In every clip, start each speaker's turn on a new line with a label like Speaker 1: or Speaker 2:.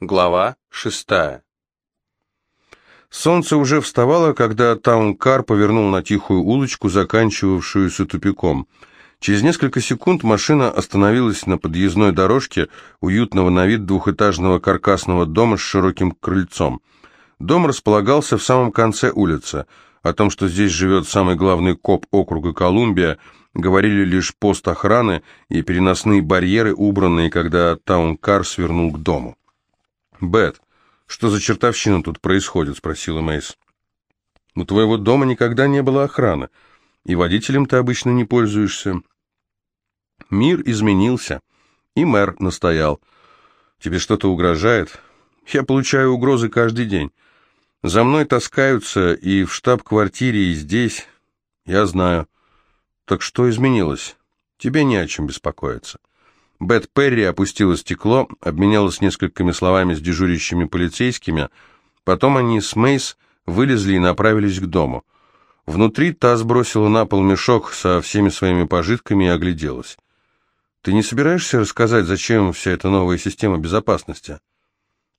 Speaker 1: Глава шестая.
Speaker 2: Солнце уже вставало, когда таункар повернул на тихую улочку, заканчивавшуюся тупиком. Через несколько секунд машина остановилась на подъездной дорожке уютного на вид двухэтажного каркасного дома с широким крыльцом. Дом располагался в самом конце улицы. О том, что здесь живет самый главный коп округа Колумбия, говорили лишь пост охраны и переносные барьеры, убранные, когда таункар свернул к дому. «Бет, что за чертовщина тут происходит?» — спросила Мейс. «У твоего дома никогда не было охраны, и водителем ты обычно не пользуешься». Мир изменился, и мэр настоял. «Тебе что-то угрожает?» «Я получаю угрозы каждый день. За мной таскаются и в штаб-квартире, и здесь. Я знаю. Так что изменилось? Тебе не о чем беспокоиться». Бет Перри опустила стекло, обменялась несколькими словами с дежурящими полицейскими, потом они с Мейс вылезли и направились к дому. Внутри та сбросила на пол мешок со всеми своими пожитками и огляделась. «Ты не собираешься рассказать, зачем вся эта новая система безопасности?»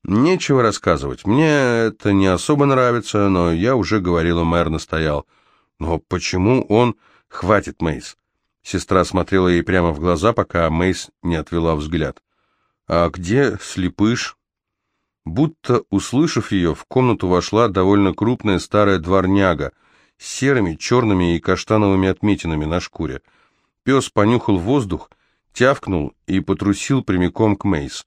Speaker 2: «Нечего рассказывать. Мне это не особо нравится, но я уже говорила, мэр настоял. Но почему он...» «Хватит, Мейс. Сестра смотрела ей прямо в глаза, пока Мейс не отвела взгляд. «А где слепыш?» Будто, услышав ее, в комнату вошла довольно крупная старая дворняга с серыми, черными и каштановыми отметинами на шкуре. Пес понюхал воздух, тявкнул и потрусил прямиком к Мейс.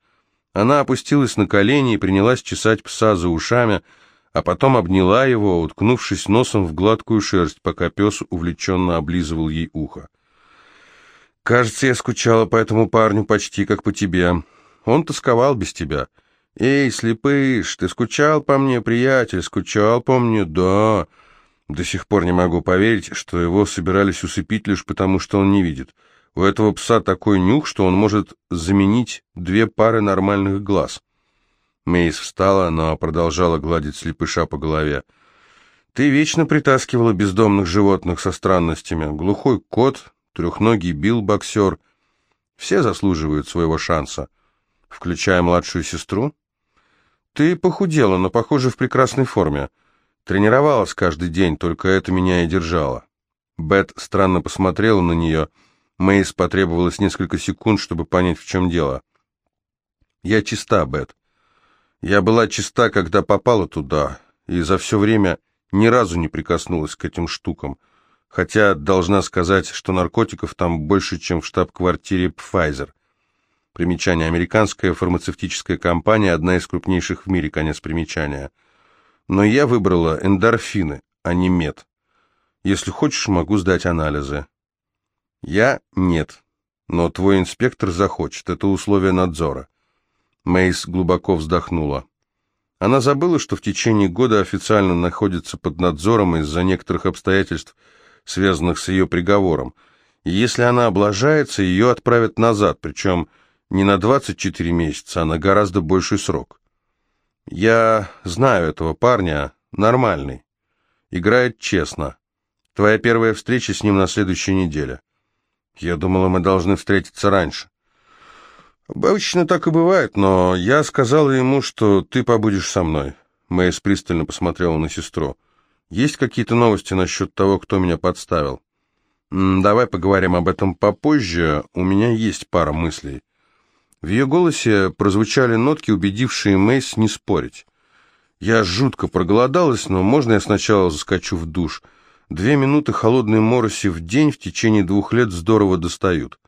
Speaker 2: Она опустилась на колени и принялась чесать пса за ушами, а потом обняла его, уткнувшись носом в гладкую шерсть, пока пес увлеченно облизывал ей ухо. Кажется, я скучала по этому парню почти как по тебе. Он тосковал без тебя. Эй, слепыш, ты скучал по мне, приятель, скучал по мне? Да. До сих пор не могу поверить, что его собирались усыпить лишь потому, что он не видит. У этого пса такой нюх, что он может заменить две пары нормальных глаз. Мейс встала, но продолжала гладить слепыша по голове. Ты вечно притаскивала бездомных животных со странностями. Глухой кот, трехногий бил-боксер. Все заслуживают своего шанса, включая младшую сестру. Ты похудела, но, похоже, в прекрасной форме. Тренировалась каждый день, только это меня и держало. Бет странно посмотрела на нее. Мэйс потребовалось несколько секунд, чтобы понять, в чем дело. «Я чиста, Бет. Я была чиста, когда попала туда, и за все время ни разу не прикоснулась к этим штукам хотя должна сказать, что наркотиков там больше, чем в штаб-квартире Pfizer. Примечание. Американская фармацевтическая компания, одна из крупнейших в мире, конец примечания. Но я выбрала эндорфины, а не мед. Если хочешь, могу сдать анализы. Я нет, но твой инспектор захочет, это условие надзора. Мейс глубоко вздохнула. Она забыла, что в течение года официально находится под надзором из-за некоторых обстоятельств, связанных с ее приговором. И если она облажается, ее отправят назад, причем не на 24 месяца, а на гораздо больший срок. Я знаю этого парня, нормальный. Играет честно. Твоя первая встреча с ним на следующей неделе. Я думала, мы должны встретиться раньше. Обычно так и бывает, но я сказала ему, что ты побудешь со мной. Мэйс пристально посмотрела на сестру. Есть какие-то новости насчет того, кто меня подставил? Давай поговорим об этом попозже, у меня есть пара мыслей. В ее голосе прозвучали нотки, убедившие Мэйс не спорить. Я жутко проголодалась, но можно я сначала заскочу в душ? Две минуты холодной мороси в день в течение двух лет здорово достают.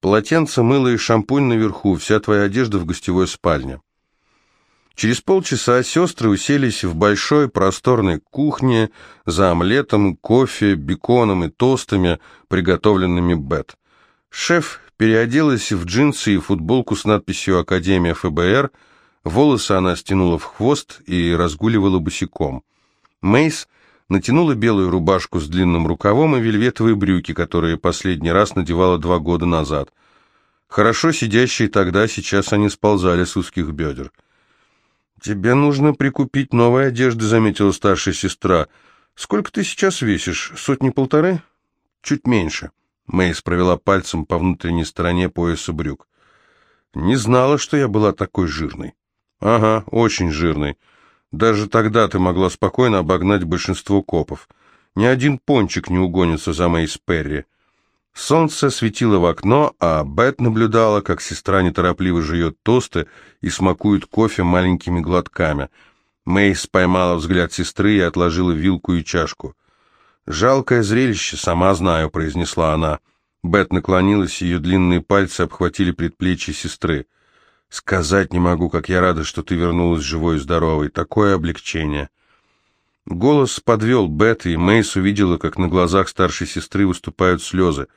Speaker 2: Полотенце, мыло и шампунь наверху, вся твоя одежда в гостевой спальне. Через полчаса сестры уселись в большой просторной кухне за омлетом, кофе, беконом и тостами, приготовленными Бет. Шеф переоделась в джинсы и футболку с надписью «Академия ФБР», волосы она стянула в хвост и разгуливала босиком. Мейс натянула белую рубашку с длинным рукавом и вельветовые брюки, которые последний раз надевала два года назад. Хорошо сидящие тогда, сейчас они сползали с узких бедер. «Тебе нужно прикупить новой одежды», — заметила старшая сестра. «Сколько ты сейчас весишь? Сотни-полторы?» «Чуть меньше». Мэйс провела пальцем по внутренней стороне пояса брюк. «Не знала, что я была такой жирной». Ага, очень жирный. Даже тогда ты могла спокойно обогнать большинство копов. Ни один пончик не угонится за Мэйс Перри. Солнце светило в окно, а Бет наблюдала, как сестра неторопливо жует тосты и смакует кофе маленькими глотками. Мэйс поймала взгляд сестры и отложила вилку и чашку. «Жалкое зрелище, сама знаю», — произнесла она. Бет наклонилась, ее длинные пальцы обхватили предплечье сестры. «Сказать не могу, как я рада, что ты вернулась живой и здоровой. Такое облегчение». Голос подвел Бет, и Мэйс увидела, как на глазах старшей сестры выступают слезы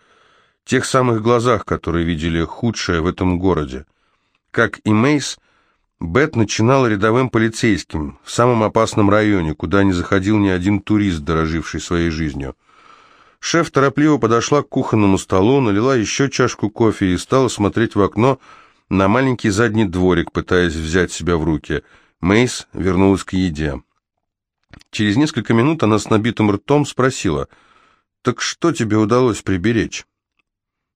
Speaker 2: тех самых глазах, которые видели худшее в этом городе. Как и Мейс, Бет начинал рядовым полицейским в самом опасном районе, куда не заходил ни один турист, дороживший своей жизнью. Шеф торопливо подошла к кухонному столу, налила еще чашку кофе и стала смотреть в окно на маленький задний дворик, пытаясь взять себя в руки. Мейс вернулась к еде. Через несколько минут она с набитым ртом спросила, «Так что тебе удалось приберечь?»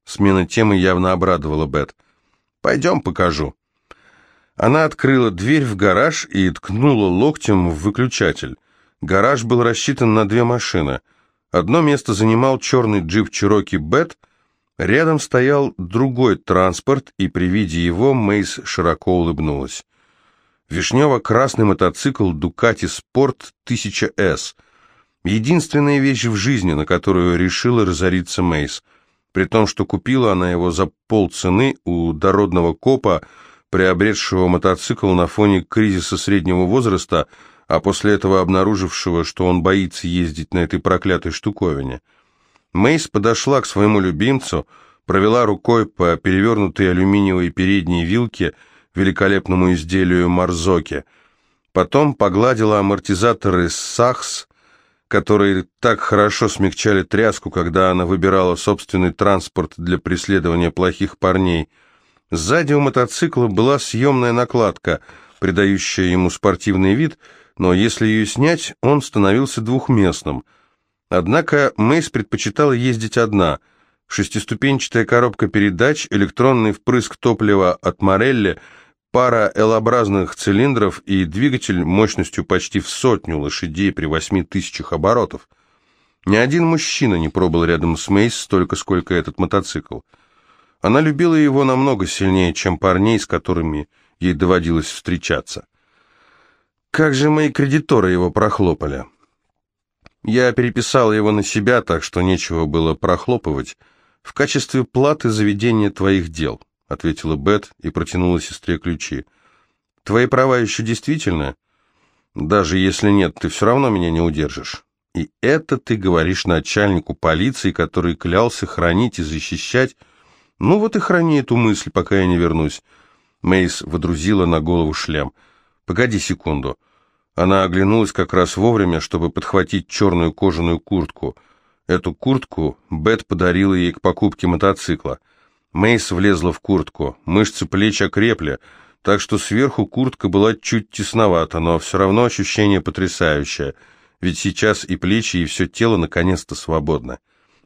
Speaker 2: Смена темы явно обрадовала Бет. «Пойдем покажу». Она открыла дверь в гараж и ткнула локтем в выключатель. Гараж был рассчитан на две машины. Одно место занимал черный джип Чироки Бет, рядом стоял другой транспорт, и при виде его Мейс широко улыбнулась. Вишнево-красный мотоцикл Ducati Sport 1000S. Единственная вещь в жизни, на которую решила разориться Мейс при том, что купила она его за полцены у дородного копа, приобретшего мотоцикл на фоне кризиса среднего возраста, а после этого обнаружившего, что он боится ездить на этой проклятой штуковине. Мейс подошла к своему любимцу, провела рукой по перевернутой алюминиевой передней вилке, великолепному изделию Марзоки, потом погладила амортизаторы Сахс, которые так хорошо смягчали тряску, когда она выбирала собственный транспорт для преследования плохих парней. Сзади у мотоцикла была съемная накладка, придающая ему спортивный вид, но если ее снять, он становился двухместным. Однако Мейс предпочитала ездить одна. Шестиступенчатая коробка передач, электронный впрыск топлива от Морелли – пара L-образных цилиндров и двигатель мощностью почти в сотню лошадей при восьми тысячах оборотов. Ни один мужчина не пробыл рядом с Мейс столько, сколько этот мотоцикл. Она любила его намного сильнее, чем парней, с которыми ей доводилось встречаться. Как же мои кредиторы его прохлопали. Я переписал его на себя, так что нечего было прохлопывать, в качестве платы заведения твоих дел ответила Бет и протянула сестре ключи. «Твои права еще действительны? Даже если нет, ты все равно меня не удержишь. И это ты говоришь начальнику полиции, который клялся хранить и защищать. Ну вот и храни эту мысль, пока я не вернусь». Мейс водрузила на голову шлем. «Погоди секунду». Она оглянулась как раз вовремя, чтобы подхватить черную кожаную куртку. Эту куртку Бет подарила ей к покупке мотоцикла – Мейс влезла в куртку. Мышцы плеч окрепли, так что сверху куртка была чуть тесновата, но все равно ощущение потрясающее, ведь сейчас и плечи, и все тело наконец-то свободно.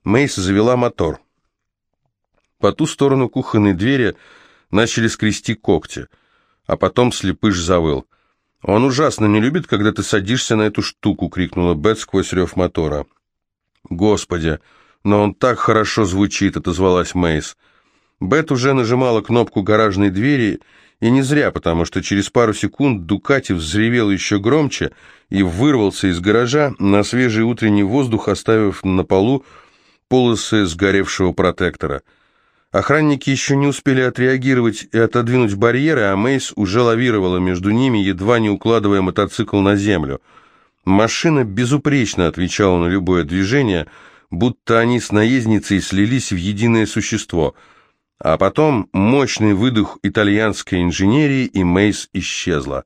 Speaker 2: Мейс завела мотор. По ту сторону кухонной двери начали скрести когти, а потом слепыш завыл. «Он ужасно не любит, когда ты садишься на эту штуку!» — крикнула Бет сквозь рев мотора. «Господи, но он так хорошо звучит!» — отозвалась Мейс. Бет уже нажимала кнопку гаражной двери, и не зря, потому что через пару секунд Дукати взревел еще громче и вырвался из гаража на свежий утренний воздух, оставив на полу полосы сгоревшего протектора. Охранники еще не успели отреагировать и отодвинуть барьеры, а Мейс уже лавировала между ними, едва не укладывая мотоцикл на землю. Машина безупречно отвечала на любое движение, будто они с наездницей слились в единое существо — а потом мощный выдох итальянской инженерии, и Мейс исчезла.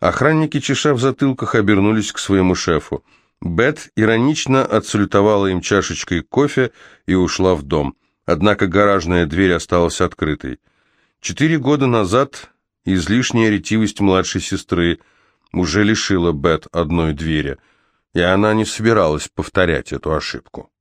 Speaker 2: Охранники, чеша в затылках, обернулись к своему шефу. Бет иронично отсалютовала им чашечкой кофе и ушла в дом. Однако гаражная дверь осталась открытой. Четыре года назад излишняя ретивость младшей сестры уже лишила Бет одной двери, и она не собиралась повторять эту ошибку.